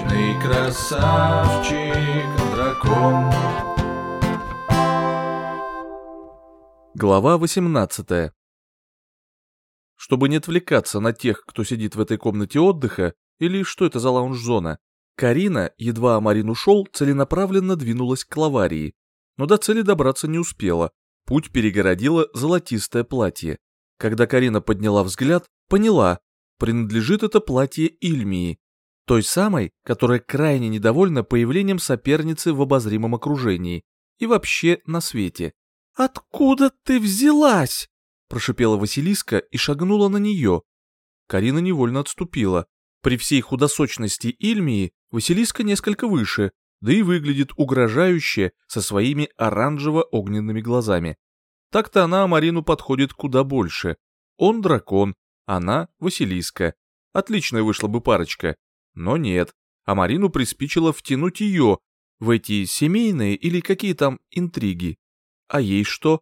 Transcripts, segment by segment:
Вечный красавчик, дракон. Глава 18 Чтобы не отвлекаться на тех, кто сидит в этой комнате отдыха, или что это за лаунж-зона, Карина, едва Амарин ушел, целенаправленно двинулась к лаварии, но до цели добраться не успела, путь перегородило золотистое платье. Когда Карина подняла взгляд, поняла, принадлежит это платье Ильмии, той самой, которая крайне недовольна появлением соперницы в обозримом окружении и вообще на свете. «Откуда ты взялась?» – прошипела Василиска и шагнула на нее. Карина невольно отступила. При всей худосочности Ильмии Василиска несколько выше, да и выглядит угрожающе со своими оранжево-огненными глазами. Так-то она Марину подходит куда больше. Он дракон, она Василиска. Отличная вышла бы парочка. Но нет, а Марину приспичило втянуть ее в эти семейные или какие там интриги. А ей что?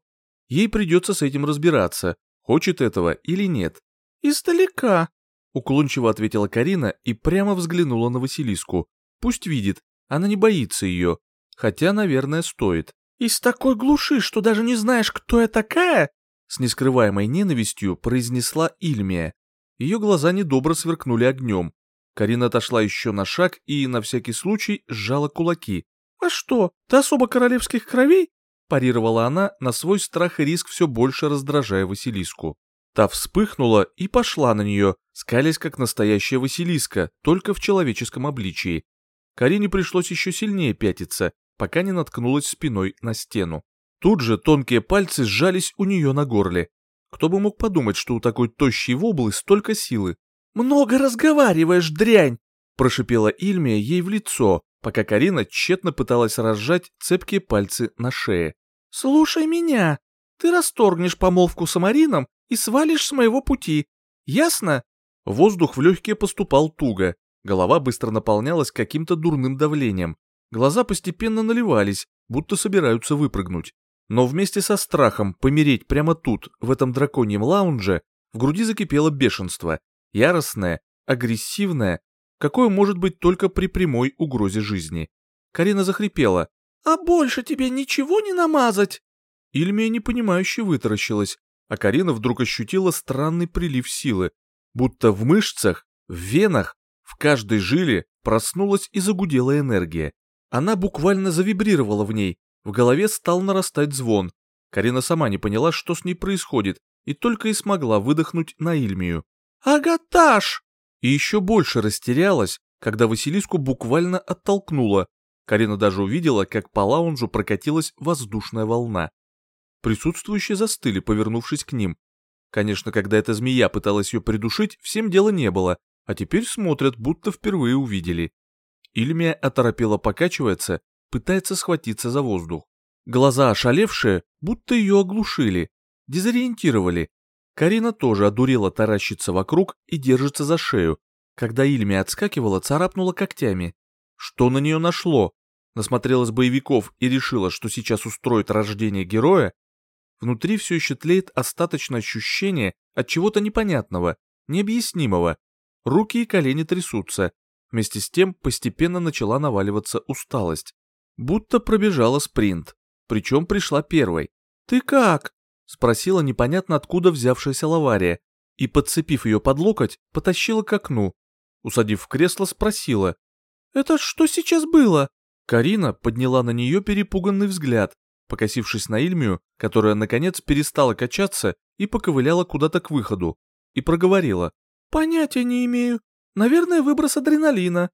Ей придется с этим разбираться, хочет этого или нет. «Издалека», — уклончиво ответила Карина и прямо взглянула на Василиску. Пусть видит, она не боится ее, хотя, наверное, стоит. «Из такой глуши, что даже не знаешь, кто я такая?» С нескрываемой ненавистью произнесла Ильмия. Ее глаза недобро сверкнули огнем. Карина отошла еще на шаг и, на всякий случай, сжала кулаки. «А что, ты особо королевских кровей?» парировала она, на свой страх и риск все больше раздражая Василиску. Та вспыхнула и пошла на нее, скалясь как настоящая Василиска, только в человеческом обличии. Карине пришлось еще сильнее пятиться, пока не наткнулась спиной на стену. Тут же тонкие пальцы сжались у нее на горле. Кто бы мог подумать, что у такой тощей воблы столько силы. «Много разговариваешь, дрянь!» прошипела Ильмия ей в лицо, пока Карина тщетно пыталась разжать цепкие пальцы на шее. «Слушай меня. Ты расторгнешь помолвку с Амарином и свалишь с моего пути. Ясно?» Воздух в легкие поступал туго, голова быстро наполнялась каким-то дурным давлением. Глаза постепенно наливались, будто собираются выпрыгнуть. Но вместе со страхом помереть прямо тут, в этом драконьем лаунже, в груди закипело бешенство, яростное, агрессивное, какое может быть только при прямой угрозе жизни. Карина захрипела. «А больше тебе ничего не намазать?» Ильмия непонимающе вытаращилась, а Карина вдруг ощутила странный прилив силы, будто в мышцах, в венах, в каждой жиле проснулась и загудела энергия. Она буквально завибрировала в ней, в голове стал нарастать звон. Карина сама не поняла, что с ней происходит, и только и смогла выдохнуть на Ильмию. «Агаташ!» И еще больше растерялась, когда Василиску буквально оттолкнула. Карина даже увидела, как по лаунжу прокатилась воздушная волна. Присутствующие застыли, повернувшись к ним. Конечно, когда эта змея пыталась ее придушить, всем дела не было, а теперь смотрят, будто впервые увидели. Ильмия оторопела покачивается, пытается схватиться за воздух. Глаза ошалевшие, будто ее оглушили, дезориентировали, Карина тоже одурела таращиться вокруг и держится за шею. Когда Ильми отскакивала, царапнула когтями. Что на нее нашло? Насмотрелась боевиков и решила, что сейчас устроит рождение героя? Внутри все еще тлеет остаточное ощущение от чего-то непонятного, необъяснимого. Руки и колени трясутся. Вместе с тем постепенно начала наваливаться усталость. Будто пробежала спринт. Причем пришла первой. «Ты как?» Спросила непонятно откуда взявшаяся лавария и, подцепив ее под локоть, потащила к окну. Усадив в кресло, спросила. «Это что сейчас было?» Карина подняла на нее перепуганный взгляд, покосившись на Ильмию, которая, наконец, перестала качаться и поковыляла куда-то к выходу, и проговорила. «Понятия не имею. Наверное, выброс адреналина».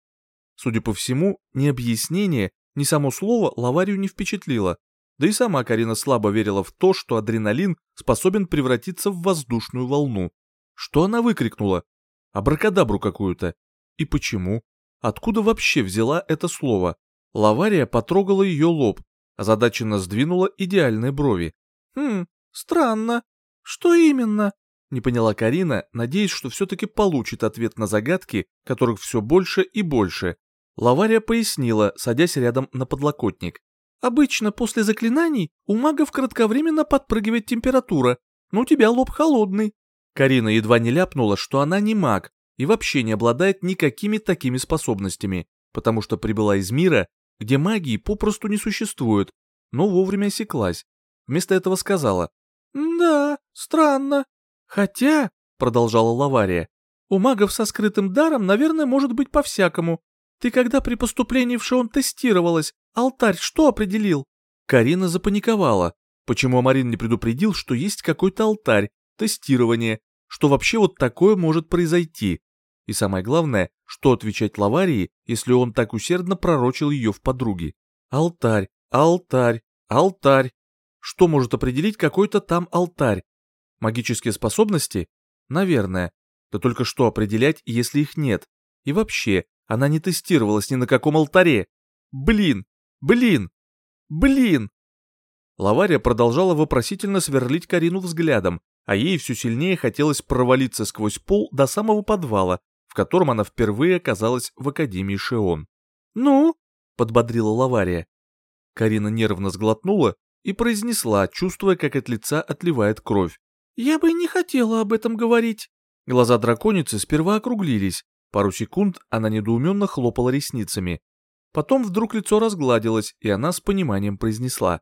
Судя по всему, ни объяснение, ни само слово лаварию не впечатлило. Да и сама Карина слабо верила в то, что адреналин способен превратиться в воздушную волну. Что она выкрикнула? Абракадабру какую-то. И почему? Откуда вообще взяла это слово? Лавария потрогала ее лоб, озадаченно сдвинула идеальные брови. «Хм, странно. Что именно?» Не поняла Карина, надеясь, что все-таки получит ответ на загадки, которых все больше и больше. Лавария пояснила, садясь рядом на подлокотник. Обычно после заклинаний у магов кратковременно подпрыгивает температура, но у тебя лоб холодный. Карина едва не ляпнула, что она не маг и вообще не обладает никакими такими способностями. потому что прибыла из мира, где магии попросту не существует, но вовремя осеклась. Вместо этого сказала «Да, странно. Хотя», — продолжала Лавария, «у магов со скрытым даром, наверное, может быть по-всякому. Ты когда при поступлении в Шион тестировалась, алтарь что определил?» Карина запаниковала. Почему Амарин не предупредил, что есть какой-то алтарь, тестирование, что вообще вот такое может произойти? И самое главное, что отвечать Лаварии, если он так усердно пророчил ее в подруги? Алтарь, алтарь, алтарь. Что может определить какой-то там алтарь? Магические способности? Наверное. Да только что определять, если их нет? И вообще, она не тестировалась ни на каком алтаре. Блин, блин, блин. Лавария продолжала вопросительно сверлить Карину взглядом, а ей все сильнее хотелось провалиться сквозь пол до самого подвала, в котором она впервые оказалась в Академии Шеон. «Ну?» — подбодрила Лавария. Карина нервно сглотнула и произнесла, чувствуя, как от лица отливает кровь. «Я бы не хотела об этом говорить». Глаза драконицы сперва округлились, пару секунд она недоуменно хлопала ресницами. Потом вдруг лицо разгладилось, и она с пониманием произнесла.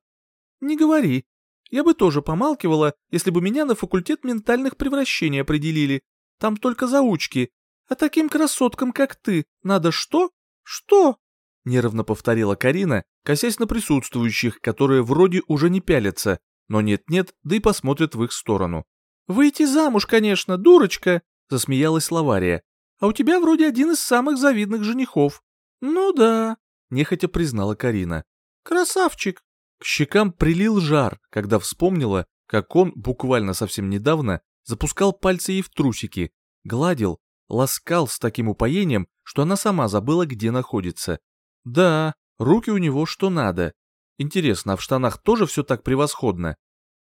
«Не говори. Я бы тоже помалкивала, если бы меня на факультет ментальных превращений определили. Там только заучки, а таким красоткам, как ты, надо что? Что? Нервно повторила Карина, косясь на присутствующих, которые вроде уже не пялятся, но нет-нет, да и посмотрят в их сторону. «Выйти замуж, конечно, дурочка!» — засмеялась Лавария. «А у тебя вроде один из самых завидных женихов». «Ну да», — нехотя признала Карина. «Красавчик!» К щекам прилил жар, когда вспомнила, как он буквально совсем недавно запускал пальцы ей в трусики, гладил, ласкал с таким упоением, что она сама забыла, где находится. Да, руки у него что надо. Интересно, а в штанах тоже все так превосходно?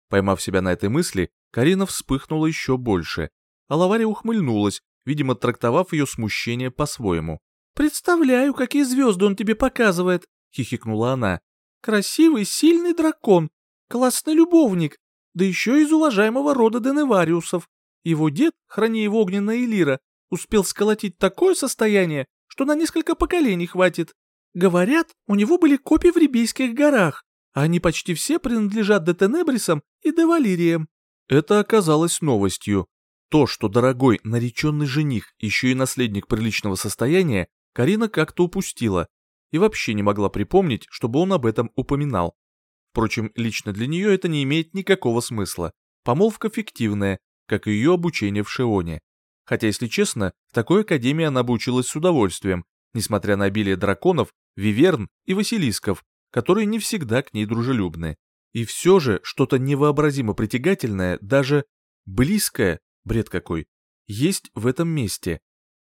Поймав себя на этой мысли, Карина вспыхнула еще больше, а Лавария ухмыльнулась, видимо, трактовав ее смущение по-своему. «Представляю, какие звезды он тебе показывает!» — хихикнула она. «Красивый, сильный дракон, классный любовник, да еще из уважаемого рода Деневариусов. Его дед, храни его огненная Элира, успел сколотить такое состояние, что на несколько поколений хватит. Говорят, у него были копии в Рибейских горах, а они почти все принадлежат Детенебрисам и Девалириям. Это оказалось новостью. То, что дорогой нареченный жених еще и наследник приличного состояния, Карина как-то упустила и вообще не могла припомнить, чтобы он об этом упоминал. Впрочем, лично для нее это не имеет никакого смысла. Помолвка фиктивная, как и ее обучение в Шеоне. Хотя, если честно, в такой академии она бы училась с удовольствием, несмотря на обилие драконов, виверн и василисков, которые не всегда к ней дружелюбны. И все же что-то невообразимо притягательное, даже близкое, бред какой, есть в этом месте.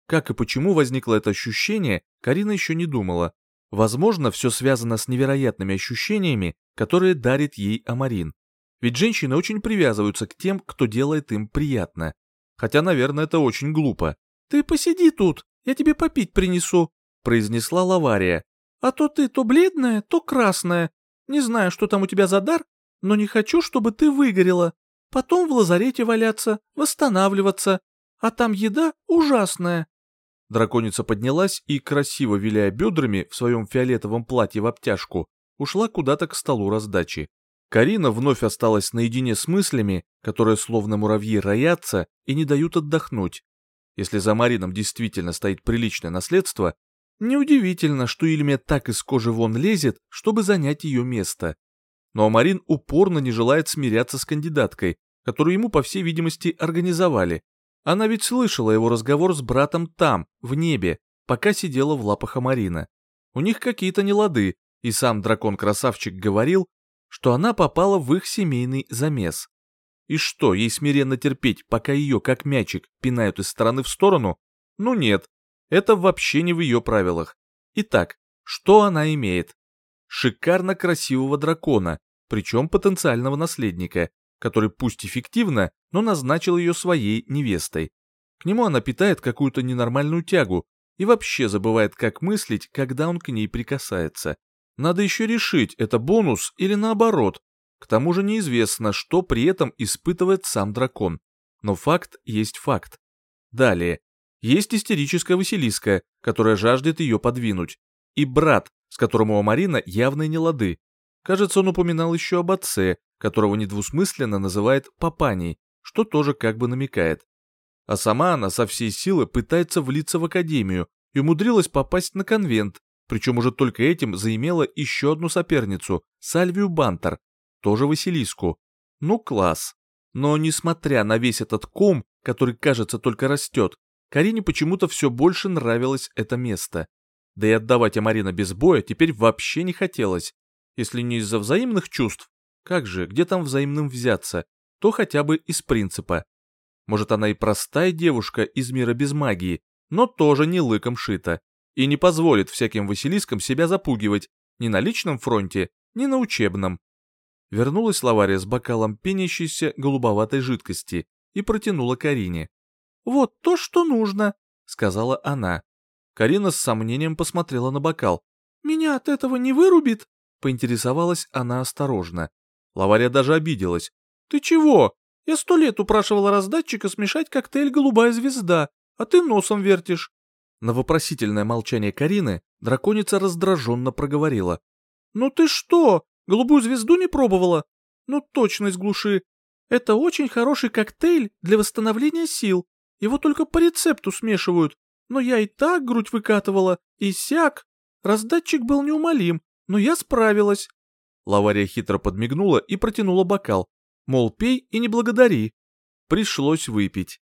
Как и почему возникло это ощущение, Карина еще не думала. Возможно, все связано с невероятными ощущениями, которые дарит ей Амарин. Ведь женщины очень привязываются к тем, кто делает им приятно. Хотя, наверное, это очень глупо. «Ты посиди тут, я тебе попить принесу», — произнесла Лавария. «А то ты то бледная, то красная. Не знаю, что там у тебя за дар, но не хочу, чтобы ты выгорела. Потом в лазарете валяться, восстанавливаться. А там еда ужасная». Драконица поднялась и, красиво виляя бедрами в своем фиолетовом платье в обтяжку, ушла куда-то к столу раздачи. Карина вновь осталась наедине с мыслями, которые словно муравьи роятся и не дают отдохнуть. Если за Марином действительно стоит приличное наследство, неудивительно, что Ильме так из кожи вон лезет, чтобы занять ее место. Но Марин упорно не желает смиряться с кандидаткой, которую ему, по всей видимости, организовали. Она ведь слышала его разговор с братом там, в небе, пока сидела в лапах Амарина. У них какие-то нелады, и сам дракон-красавчик говорил, что она попала в их семейный замес. И что, ей смиренно терпеть, пока ее, как мячик, пинают из стороны в сторону? Ну нет, это вообще не в ее правилах. Итак, что она имеет? Шикарно красивого дракона, причем потенциального наследника, который пусть эффективно, но назначил ее своей невестой. К нему она питает какую-то ненормальную тягу и вообще забывает, как мыслить, когда он к ней прикасается. Надо еще решить, это бонус или наоборот. К тому же неизвестно, что при этом испытывает сам дракон. Но факт есть факт. Далее. Есть истерическая Василиска, которая жаждет ее подвинуть. и брат, которым у Марина явные нелады. Кажется, он упоминал еще об отце, которого недвусмысленно называет папаней, что тоже как бы намекает. А сама она со всей силы пытается влиться в академию и умудрилась попасть на конвент, причем уже только этим заимела еще одну соперницу, Сальвию Бантер, тоже Василиску. Ну, класс. Но несмотря на весь этот ком, который, кажется, только растет, Карине почему-то все больше нравилось это место. Да и отдавать Амарина без боя теперь вообще не хотелось. Если не из-за взаимных чувств, как же, где там взаимным взяться, то хотя бы из принципа. Может, она и простая девушка из мира без магии, но тоже не лыком шита, и не позволит всяким Василискам себя запугивать ни на личном фронте, ни на учебном. Вернулась Лавария с бокалом пенящейся голубоватой жидкости и протянула Карине. «Вот то, что нужно», — сказала она. Карина с сомнением посмотрела на бокал. «Меня от этого не вырубит?» — поинтересовалась она осторожно. Лавария даже обиделась. «Ты чего? Я сто лет упрашивала раздатчика смешать коктейль «Голубая звезда», а ты носом вертишь». На вопросительное молчание Карины драконица раздраженно проговорила. «Ну ты что, голубую звезду не пробовала? Ну точно из глуши. Это очень хороший коктейль для восстановления сил. Его только по рецепту смешивают. Но я и так грудь выкатывала, и сяк. Раздатчик был неумолим, но я справилась. Лавария хитро подмигнула и протянула бокал. Мол, пей и не благодари. Пришлось выпить.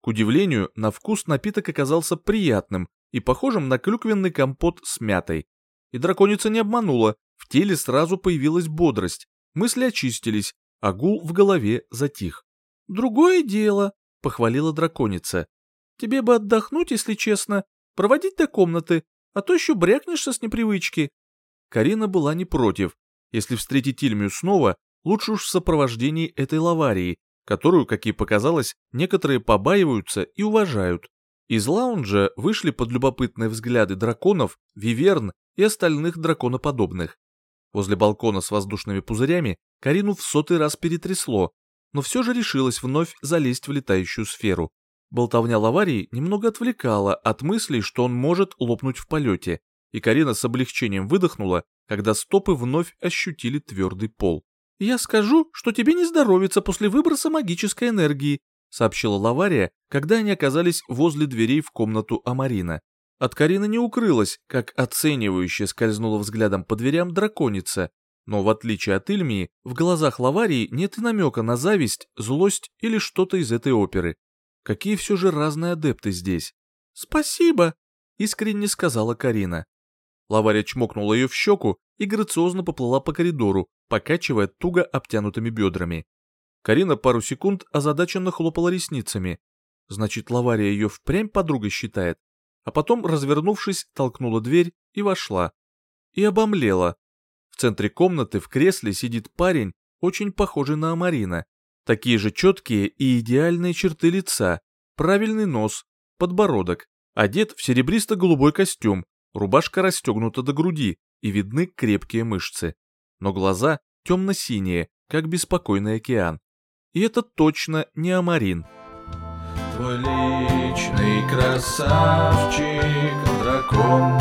К удивлению, на вкус напиток оказался приятным и похожим на клюквенный компот с мятой. И драконица не обманула, в теле сразу появилась бодрость, мысли очистились, а гул в голове затих. «Другое дело», — похвалила драконица. «Тебе бы отдохнуть, если честно, проводить до комнаты, а то еще брякнешься с непривычки». Карина была не против. Если встретить Ильмию снова, лучше уж в сопровождении этой лаварии, которую, как ей показалось, некоторые побаиваются и уважают. Из лаунжа вышли под любопытные взгляды драконов, виверн и остальных драконоподобных. Возле балкона с воздушными пузырями Карину в сотый раз перетрясло, но все же решилась вновь залезть в летающую сферу. Болтовня лаварии немного отвлекала от мыслей, что он может лопнуть в полете, и Карина с облегчением выдохнула, когда стопы вновь ощутили твердый пол. «Я скажу, что тебе не здоровится после выброса магической энергии», сообщила Лавария, когда они оказались возле дверей в комнату Амарина. От Карины не укрылась, как оценивающе скользнула взглядом по дверям драконица, но в отличие от Ильмии, в глазах Лаварии нет и намека на зависть, злость или что-то из этой оперы. Какие все же разные адепты здесь. «Спасибо», — искренне сказала Карина. Лавария чмокнула ее в щеку и грациозно поплыла по коридору, покачивая туго обтянутыми бедрами. Карина пару секунд озадаченно хлопала ресницами. Значит, Лавария ее впрямь подругой считает. А потом, развернувшись, толкнула дверь и вошла. И обомлела. В центре комнаты в кресле сидит парень, очень похожий на Амарина. Такие же четкие и идеальные черты лица, правильный нос, подбородок. Одет в серебристо-голубой костюм, рубашка расстегнута до груди, и видны крепкие мышцы. Но глаза темно-синие, как беспокойный океан. И это точно не Амарин. Твой личный красавчик, дракон,